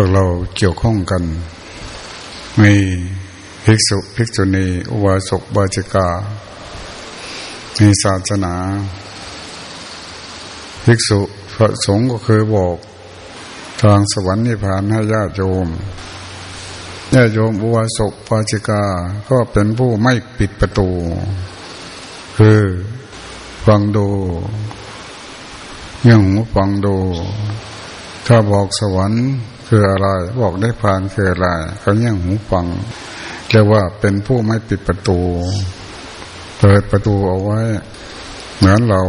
วกเราเกี่ยวข้องกัน มีภิกษุภิกษุณีอุบาสกบาจิกา มีศาสนา ภิกษุพระสงฆ์ก็เคยบอก ทางสวรรค์นิพพานให้ญาติโยมญาติโยมอุบาสกบาจิกาก็เป็นผู้ไม่ปิดประตู คือฟังดูยังหูฟังดู ถ้าบอกสวรรค์ คืออะไร บอกได้ผ่านคืออะไรเขายังหูฟังเรียกว่าเป็นผู้ไม่ปิดประตู เปิดประตูเอาไว้ เหมือนเรา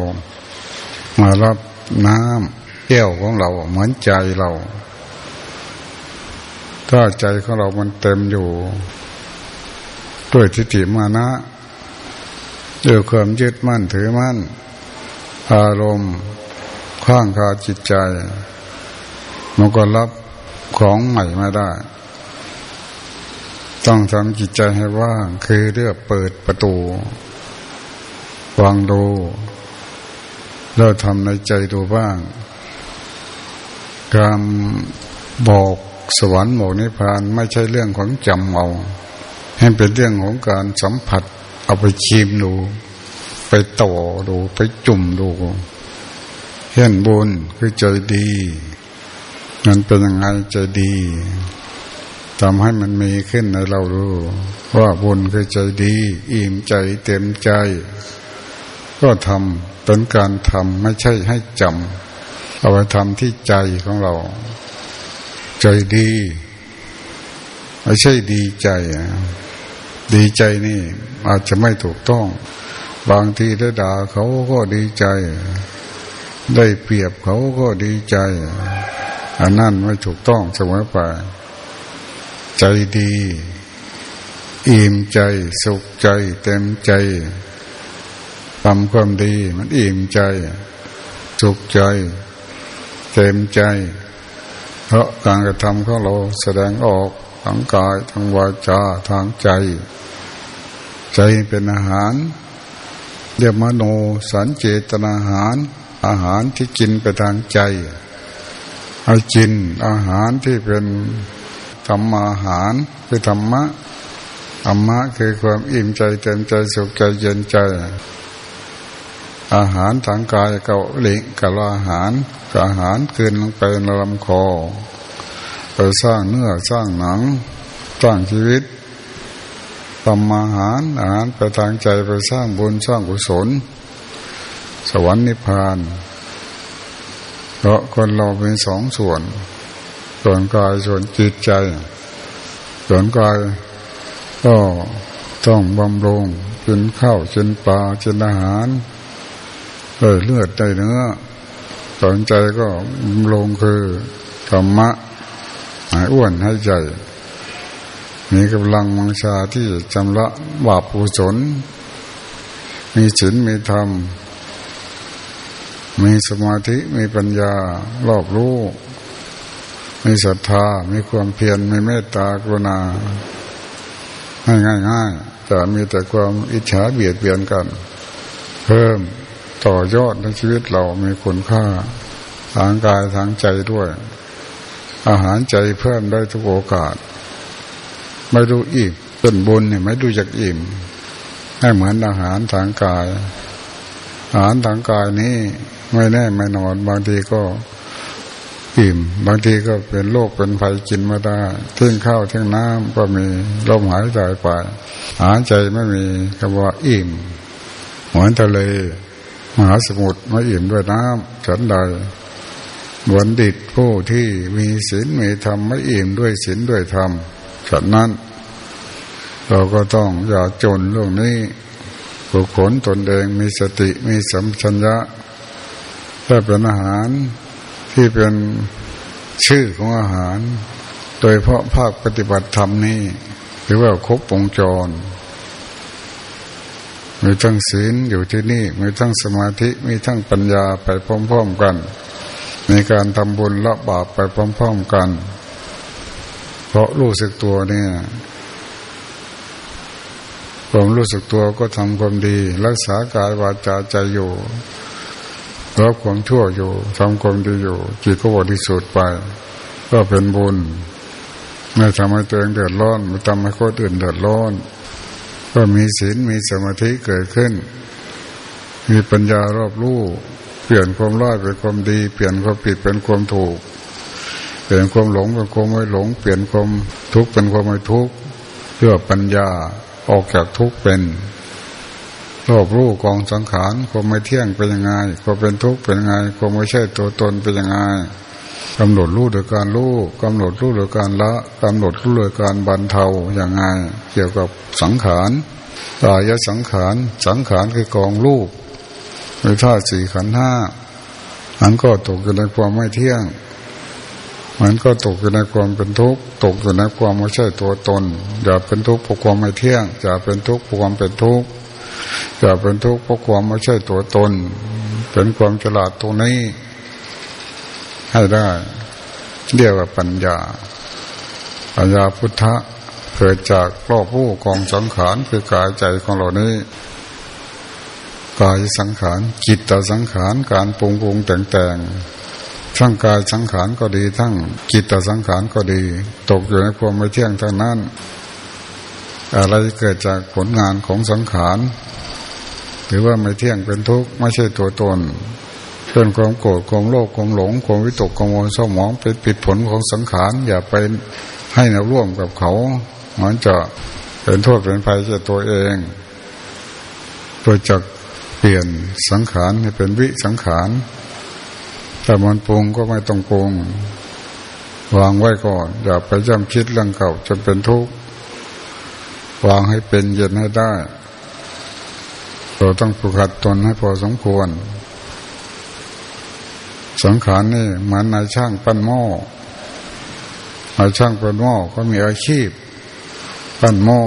มารับน้ำแก้วของเราเหมือนใจเรา ถ้าใจของเรามันเต็มอยู่ ด้วยทิฏฐิมานะด้วยความยึดมั่นถือมั่น อารมณ์ข้างคาจิตใจ มันก็รับ ของใหม่ไม่ได้ ต้องทำจิตใจให้ว่าง คือเรียกเปิดประตูวางดู แล้วทำในใจดูบ้างการบอกสวรรค์บอกนิพพานไม่ใช่เรื่องของจำเอา ให้เป็นเรื่องของการสัมผัส เอาไปชิมดู ไปต่อดู ไปจุ่มดูเห็นบุญคือใจดี มันเป็นยังไงใจดีทำให้มันมีขึ้นในเราดูว่าบุญคือใจดี อิ่มใจเต็มใจ ก็ทำเป็นการทำไม่ใช่ให้จำเอาไปทำที่ใจของเรา ใจดีไม่ใช่ดีใจ ดีใจนี่อาจจะไม่ถูกต้อง บางทีได้ด่าเขาก็ดีใจ ได้เปรียบเขาก็ดีใจ อันนั้นไม่ถูกต้องเสมอไป ใจดี อิ่มใจ สุขใจ เต็มใจทำความดี มันอิ่มใจ สุขใจ เต็มใจ เพราะการกระทำของเราแสดงออกทางกายทางวาจาทางใจ ใจเป็นอาหารเรียกมโนสันเจตนาอาหาร อาหารที่กินไปทางใจ เอากินอาหารที่เป็นธรรมอาหารคือธรรมะธรรมะคือความอิ่มใจเต็มใจสุขใจเย็นใจ อาหารทางกายเกาหลิกับอาหารกับอาหารคืนลงไปในลำคอไปสร้างเนื้อสร้างหนัง สร้างชีวิตทำอาหารอาหารไปทางใจไปสร้างบุญสร้างกุศล สวรรค์นิพพาน เพราะคนเราเป็นสองส่วน ส่วนกายส่วนจิตใจ ส่วนกายก็ต้องบำรุงกินข้าวกินปลากินอาหารเลยเลือดได้เนื้อส่วนใจก็บำรุงคือธรรมะหายอ้วนให้ใจ มีกำลังมังชาที่จำละบาปปุศลมีศีลมีธรรม มีสมาธิมีปัญญารอบรู้ มีศรัทธา มีความเพียรมีเมตตากรุณาง่ายง่ายง่ายแต่มีแต่ความอิจฉาเบียดเบียนกัน เพิ่มต่อยอดในชีวิตเรามีคุณค่า ทางกายทางใจด้วย อาหารใจเพิ่มได้ทุกโอกาส ไม่ดูอิ่มเป็นบุญเนี่ยไม่ดูจากอิ่มให้เหมือนอาหารทางกาย อาหารทางกายนี้ไม่แน่ไม่นอนบางทีก็อิ่มบางทีก็เป็นโรคเป็นภัยกินไม่ได้ทิ้งข้าวทิ้งน้ำก็มีลมหายใจไปหายใจไม่มีคำว่าอิ่มเหมือนทะเลมหาสมุทรไม่อิ่มด้วยน้ำฉันใดบัณฑิตผู้ที่มีศีลมีธรรมไม่อิ่มด้วยศีลด้วยธรรมฉันนั้น เราก็ต้องอย่าจนเรื่องนี้ ฝึกฝนตนเองมีสติมีสัมชัญญะถ้าเป็นอาหารที่เป็นชื่อของอาหาร โดยเพราะภาคปฏิบัติธรรมนี้หรือว่าครบวงจร มีทั้งศีลอยู่ที่นี่ มีทั้งสมาธิมีทั้งปัญญาไปพร้อมๆกัน ในการทำบุญละบาปไปพร้อมๆกัน เพราะรู้สึกตัวเนี่ย ความรู้สึกตัวก็ทำความดี รักษากายวาจาใจอยู่รับความชั่วอยู่ทำความดีอยู่จิตก็บริสุทธิ์ไป ก็เป็นบุญไม่ทำให้ตัวเองเดือดร้อนไม่ทำให้คนอื่นเดือดร้อน ก็มีศีลมีสมาธิเกิดขึ้น มีปัญญารอบรู้เปลี่ยนความร้ายเป็นความดี เปลี่ยนความผิดเป็นความถูก เปลี่ยนความหลงเป็นความไม่หลง เปลี่ยนความทุกข์เป็นความไม่ทุกข์เพื่อปัญญา ออกจากทุกข์เป็นรอบรู้กองสังขารความไม่เที่ยงเป็นยังไงความเป็นทุกข์เป็นยังไงความไม่ใช่ตัวตนเป็นยังไงกำหนดรู้โดยการรู้กำหนดรู้โดยการละกำหนดรู้โดยการบรรเทาอย่างไงเกี่ยวกับสังขารตายสังขารสังขารคือกองรูปในธาตุสี่ขันห้ามันก็ตกอยู่ในความไม่เที่ยง มันก็ตกอยู่ในความเป็นทุกข์ตกอยู่ในความไม่ใช่ตัวตน อย่าเป็นทุกข์เพราะความไม่เที่ยง อย่าเป็นทุกข์เพราะความเป็นทุกข์อย่าเป็นทุกข์เพราะความไม่ใช่ตัวตน เป็นความฉลาดตรงนี้ ให้ได้ เรียกว่าปัญญา ปัญญาพุทธะเกิดจากรอบผู้กองสังขารคือกายใจของเรานี้กายสังขารจิตตสังขารการปรุงปรุงแต่งแต่ง ทั้งกายสังขารก็ดี ทั้งจิตตสังขารก็ดี ตกอยู่ในความไม่เที่ยงทั้งนั้น อะไรเกิดจากผลงานของสังขารหรือว่าไม่เที่ยงเป็นทุกข์ไม่ใช่ตัวตนเพื่อนความโกรธความโลภความหลงความวิตกกังวลเศร้าหมองเป็นปิดผลของสังขารอย่าไปให้แนวร่วมกับเขามันจะเป็นโทษเป็นภัยแก่ตัวเองโดยจะเปลี่ยนสังขารให้เป็นวิสังขาร แต่มันปรุงก็ไม่ต้องปรุงวางไว้ก่อน อย่าไปย่ำคิดเรื่องเก่าจนเป็นทุกข์วางให้เป็นเย็นให้ได้เราต้องฝึกหัดตนให้พอสมควร สังขารนี่เหมือนนายช่างปั้นหม้อนายช่างปั้นหม้อก็มีอาชีพ ปั้นหม้อ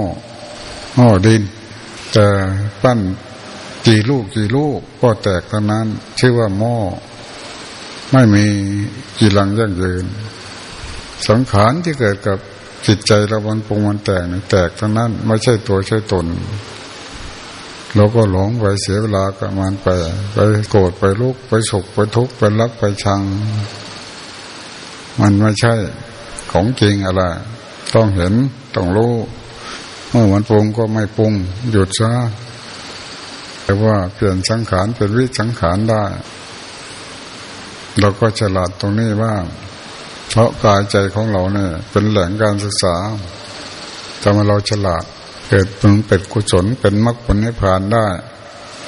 หม้อดิน แต่ปั้นกี่ลูกกี่ลูกก็แตกตอนนั้น ชื่อว่าหม้อ ไม่มีกี่ลังยั่งยืน สังขารที่เกิดกับจิตใจเราวันปรุงมันแตกแตกทั้งนั้น ไม่ใช่ตัวใช่ตนเราก็หลงไปเสียเวลากับมันไป ไปโกรธไปลุกไปสุขไปทุกข์ไปรักไปชัง มันไม่ใช่ของจริงอะไร ต้องเห็นต้องรู้เมื่อมันปรุงก็ไม่ปรุง หยุดซะแต่ว่าเปลี่ยนสังขารเป็นวิสังขารได้ เราก็ฉลาดตรงนี้บ้างเพราะกายใจของเราเนี่ย เป็นแหล่งการศึกษาทำให้เราฉลาด เกิดพึงเป็นกุศลเป็นมรรคผลในิพพานได้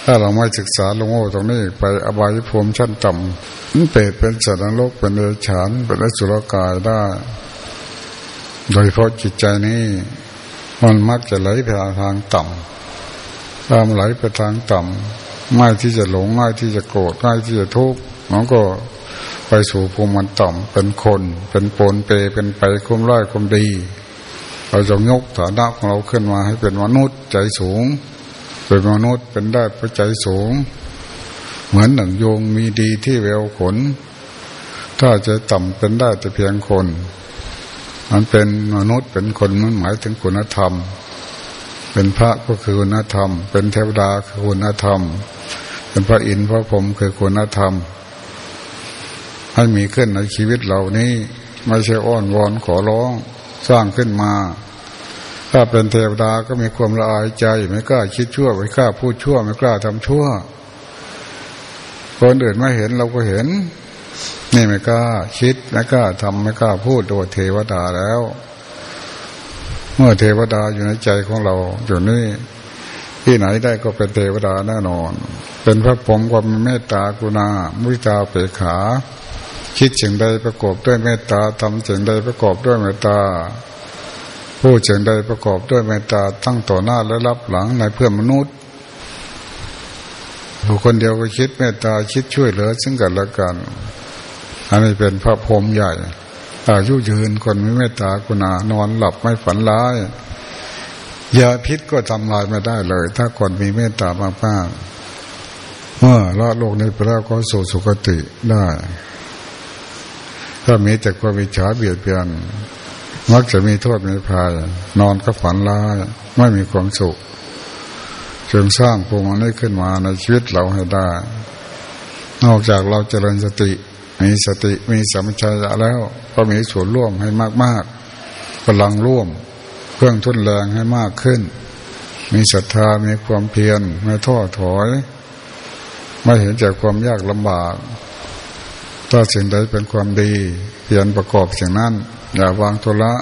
ถ้าเราไม่ศึกษาลงโอ้ตรงนี้ ไปอบายภูมิชั้นต่ำเปรตเป็นสัตว์นรกเป็นเดรัจฉานเป็นอสุรกายได้ โดยเพราะจิตใจนี้มันมักจะไหลไปทางต่ำตามไหลไปทางต่ำง่ายที่จะหลงง่ายที่จะโกรธง่ายที่จะทุกข์มันก็ ไปสู่ภูมิมันต่ำเป็นคน เป็นปนเปเป็นไปคุ้มร้ายคุ้มดี เราจะยกฐานะของเราขึ้นมาให้เป็นมนุษย์ใจสูง เป็นมนุษย์เป็นได้พระใจสูง เหมือนหนังโยงมีดีที่แววขน ถ้าจะต่ำเป็นได้แต่เพียงคน มันเป็นมนุษย์เป็นคนมันหมายถึงคุณธรรม เป็นพระก็คือคุณธรรม เป็นเทวดาคือคุณธรรม เป็นพระอินทร์พระพรหมคือคุณธรรม ให้มีขึ้นในชีวิตเหล่านี้ ไม่ใช่อ้อนวอนขอร้องสร้างขึ้นมา ถ้าเป็นเทวดาก็มีความละอายใจ ไม่กล้าคิดชั่วไม่กล้าพูดชั่ว ไม่กล้าทำชั่ว คนอื่นไม่เห็นเราก็เห็น นี่ไม่กล้าคิดไม่กล้าทำไม่กล้าพูดโดยเทวดาแล้ว เมื่อเทวดาอยู่ในใจของเราอยู่นี่ที่ไหนได้ก็เป็นเทวดาแน่นอน เป็นพระผมความเมตตากรุณามุตาเปขา คิดสิ่งใดประกอบด้วยเมตตาทำสิ่งใดประกอบด้วยเมตตาพูดสิ่งใดประกอบด้วยเมตตาตั้งต่อหน้าและรับหลังในเพื่อนมนุษย์ผู้คนเดียวก็คิดเมตตาคิดช่วยเหลือ ซึ่งกันและกัน อันนี้เป็นพระพรหมใหญ่อายุยืนคนมีเมตตากุณานอนหลับไม่ฝันร้ายยาพิษก็ทำลายไม่ได้เลย ถ้าคนมีเมตตามากๆเมื่อละโลกนี้ไปแล้วก็สู่สุคติได้ ถ้ามีแต่ความวิจาเบียดเบียนมักจะมีโทษมีภัยนอนก็ฝันร้ายไม่มีความสุขจึงสร้างภูมินี้ขึ้นมาในชีวิตเราให้ได้ นอกจากเราเจริญสติ มีสติมีสัมปชัญญะแล้ว ก็มีส่วนร่วมให้มากๆพลังร่วม เครื่องทุนแรงให้มากขึ้น มีศรัทธามีความเพียรไม่ท้อถอย ไม่เห็นจากความยากลำบาก ถ้าสิ่งใดเป็นความดีเพียรประกอบสิ่งนั้น อย่าวางทุละ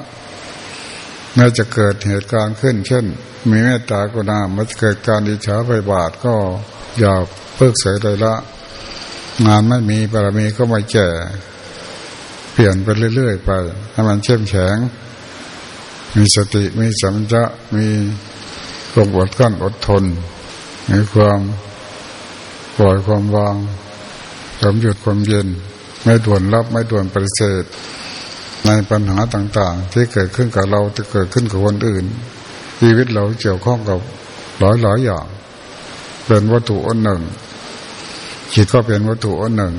แม้จะเกิดเหตุการณ์ขึ้น เช่น มีเมตตากรุณามันเกิดการดิฉาไปบาทก็อย่าเพิกเสยเลยละ งานไม่มีบารมีก็ไม่แก่เปลี่ยนไปเรื่อยๆไปให้มันเข้มแข็ง มีสติมีสัมจะมีความอดกั้นอดทน มีความปล่อยความวางความหยุดความเย็น ไม่ด่วนรับไม่ด่วนปฏิเสธ ในปัญหาต่างๆ ที่เกิดขึ้นกับเราจะเกิดขึ้นกับคนอื่น ชีวิตเราเกี่ยวข้องกับหลายหลายอย่าง เป็นวัตถุอันหนึ่งจิตก็เป็นวัตถุอันหนึ่ง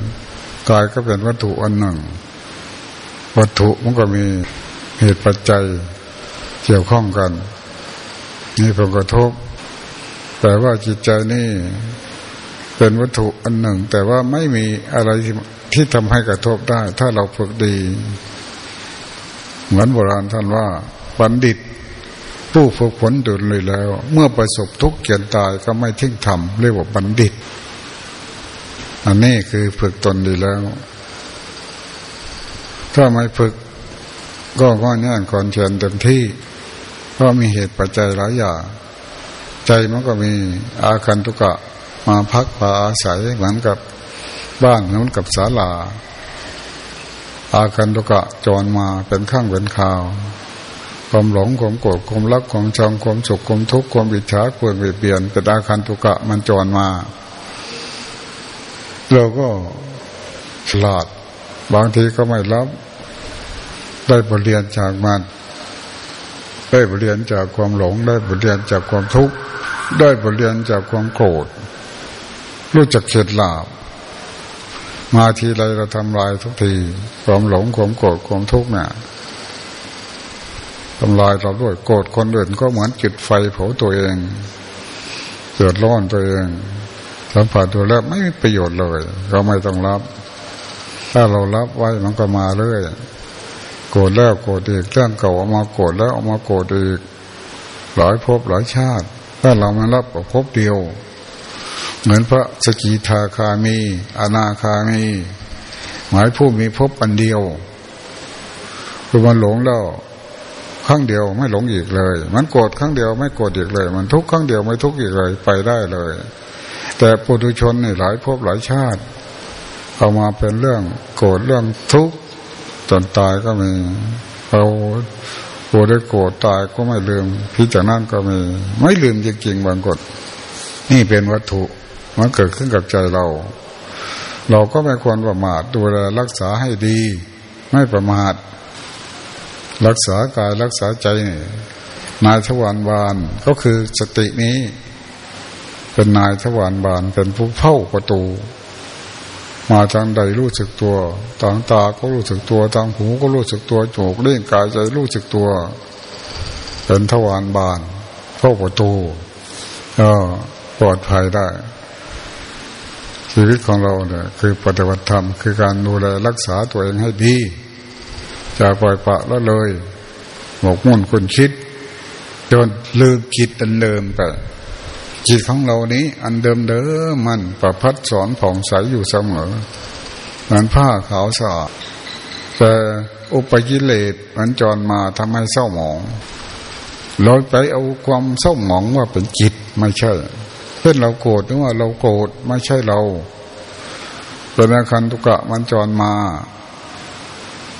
กายก็เป็นวัตถุอันหนึ่ง วัตถุมันก็มีเหตุปัจจัยเกี่ยวข้องกันนี่ผลกระทบ แต่ว่าจิตใจนี่ เป็นวัตถุอันหนึ่ง แต่ว่าไม่มีอะไรที่ทำให้กระทบได้ ถ้าเราฝึกดี เหมือนโบราณท่านว่าบัณฑิต ผู้ฝึกฝนดุลเลยแล้ว เมื่อประสบทุกข์เกียนตายก็ไม่ทิ้งทำเรียกว่าบัณฑิต อันนี้คือฝึกตนดีแล้ว ถ้าไม่ฝึกก็ก็แน่นก่อนเชิญเต็มที่เพราะมีเหตุปัจจัยหลายอย่างใจมันก็มีอาคันตุกะ มาพักพาอาศัยเหมือนกับบ้านเหมือนกับศาลา อาคันตุกะจรมาเป็นข้างเป็นข่าว ความหลงความโกรธความรักความชังความสุขความทุกข์ความบิดฉาความเบียดเบียนเป็นอาคันตุกะมันจรมาเราก็ฉลาด บางทีก็ไม่รับ ได้บทเรียนจากมันได้บทเรียนจากความหลง ได้บทเรียนจากความทุกข์ได้บทเรียนจากความโกรธ รู้จักเข็ดหลาบ มาทีไรเราทำลายทุกที ความหลงความโกรธความทุกข์เนี่ยทำลายเราด้วยโกรธคนอื่นก็เหมือนจุดไฟเผาตัวเองเกิดร้อนตัวเองสัมผัสตัวแล้วไม่มีประโยชน์เลย เราไม่ต้องรับ ถ้าเรารับไว้มันก็มาเรื่อยโกรธแล้วโกรธอีกเรื่องเก่าออกมาโกรธแล้วออกมาโกรธอีกหลายภพหลายชาติ ถ้าเราไม่รับกับภพเดียว เหมือนพระสกิทาคามีอนาคามีหมายผู้มีภพอันเดียวคือมันหลงแล้วครั้งเดียวไม่หลงอีกเลย มันโกรธครั้งเดียวไม่โกรธอีกเลย มันทุกครั้งเดียวไม่ทุกอีกเลยไปได้เลย แต่ปุถุชนนี่หลายภพหลายชาติ เอามาเป็นเรื่องโกรธเรื่องทุกข์จนตายก็มีเราโกรธได้โกรธตายก็ไม่ลืมพิจารณาก็มี ไม่ลืมจริงๆบางกฎนี่เป็นวัตถุ มันเกิดขึ้นกับใจเรา เราก็ไม่ควรประมาทดูแลรักษาให้ดี ไม่ประมาท รักษากายรักษาใจนี่นายทวารบานก็คือสตินี้ เป็นนายทวารบานเป็นผู้เฝ้าประตู มาทางใดรู้สึกตัวทางตาก็รู้สึกตัวทางหูก็รู้สึกตัวจมูกเล่งกายใจรู้สึกตัว เป็นทวารบานเข้าประตูก็ปลอดภัยได้ ชีวิตของเราเนี่ยคือปฏิบัติธรรมคือการดูแลรักษาตัวเองให้ดีจะปล่อยปะแล้วเลยหมกมุ่นคนคิด จนลืมคิดอันเดิมไปจิตของเรานี้ อันเดิมเดิมมันประพัดสอนผ่องใสอยู่เสมอเหมือนผ้าขาวสะอาดแต่อุปกิเลสมันจรมาทำให้เศร้าหมองเราไปเอาความเศร้าหมองว่าเป็นจิตไม่ใช่ เช่นเราโกรธหรือว่าเราโกรธไม่ใช่เราเป็นอาคันตุกะมันจรมา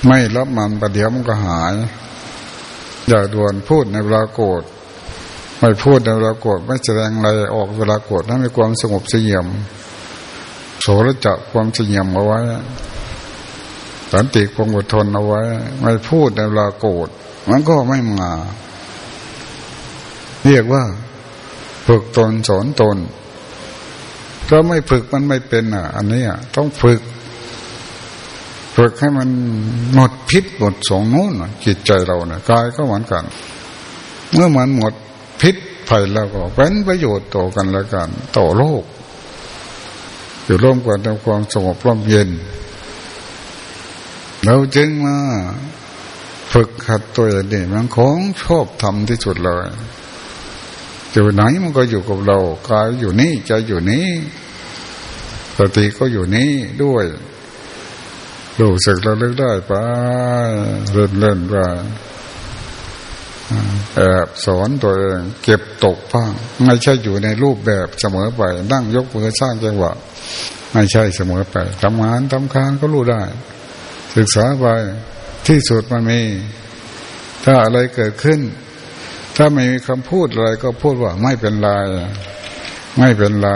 ไม่รับมันประเดี๋ยวมันก็หาย อย่าด่วนพูดในเวลาโกรธไม่พูดในเวลาโกรธไม่แสดงอะไรออกเวลาโกรธนั้นมีความสงบเสียมโสรจะความเสียมเอาไว้สันติความอดทนเอาไว้ ไม่พูดในเวลาโกรธมันก็ไม่มา เรียกว่า ฝึกตนสอนตน ถ้าไม่ฝึกมันไม่เป็นอะ อันนี้อะต้องฝึก ฝึกให้มันหมดพิษหมดสงนู้นจิตใจเราเนี่ยกายก็เหมือนกัน เมื่อมันหมดพิษภัยแล้วก็เป็นประโยชน์ต่อกันแล้วกัน ต่อโลก อยู่ร่วมกันในความสงบร่มเย็น เราจึงมาฝึกขัดตัวเองนี่มันของชอบทำที่สุดเลย อยู่ไหนมันก็อยู่กับเรากายอยู่นี่ใจอยู่นี่สติก็อยู่นี่ด้วยรู้สึกเราเลิกได้ไปเล่นเล่นไปแอบสอนตัวเองเก็บตกบ้างไม่ใช่อยู่ในรูปแบบเสมอไป นั่งยกมือสร้างจังหวะไม่ใช่เสมอไปทำงานทำค้านก็รู้ได้ ศึกษาไปที่สุดมันมี ถ้าอะไรเกิดขึ้น ถ้าไม่มีคำพูดอะไรก็พูดว่าไม่เป็นไรไม่เป็นไร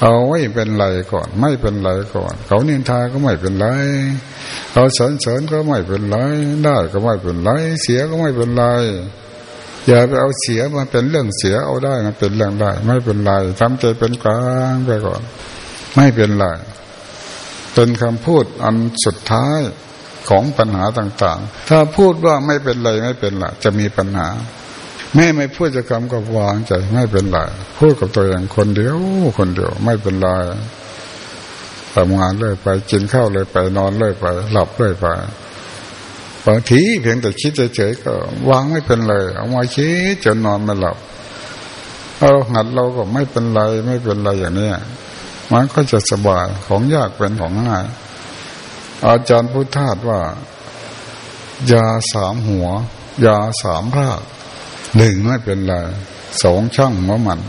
เอาไว้เป็นไรก่อน ไม่เป็นไรก่อน เขานินทาก็ไม่เป็นไรเขาสนเสริญก็ไม่เป็นไรได้ก็ไม่เป็นไร เสียก็ไม่เป็นไรอย่าไปเอาเสียมาเป็นเรื่องเสียเอาได้มันเป็นเรื่องได้ ไม่เป็นไรทำใจเป็นกลางไปก่อน ไม่เป็นไรเป็นคำพูดอันสุดท้าย ของปัญหาต่างๆ ถ้าพูดว่าไม่เป็นไรไม่เป็นไรจะมีปัญหา แม่ไม่พูดจะคำกับวางใจไม่เป็นไรพูดกับตัวเองคนเดียวคนเดียวไม่เป็นไรทำงานเลยไปกินข้าวเลยไปนอนเลยไป หลับเลยไปบางทีเพียงแต่คิดเฉยๆก็วางไม่เป็นเลย เอามาคิดจนนอนไม่หลับเราหัดเราก็ไม่เป็นไรไม่เป็นไรอย่างนี้มันก็จะสบายของยากเป็นของง่าย อาจารย์พุทธาสว่ายาสามหัวยาสามภาคหนึ่งไม่เป็นไรสองช่างหัวมัน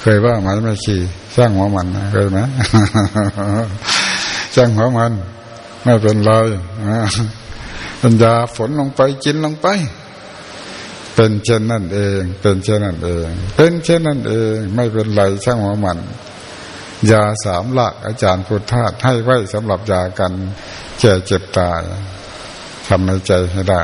เคยว่าไหมไม่ขี่ช่างหัวมันเคยไหมช่างหัวมัน ไม่เป็นไรปัญญาฝนลงไปกินลงไป เป็นเช่นนั่นเอง เป็นเช่นนั่นเอง เป็นเช่นนั่นเอง ไม่เป็นไรช่างหัวมัน ยาสามหลักอาจารย์พุทธาให้ไว้สำหรับยากันแก่เจ็บตายทำในใจให้ได้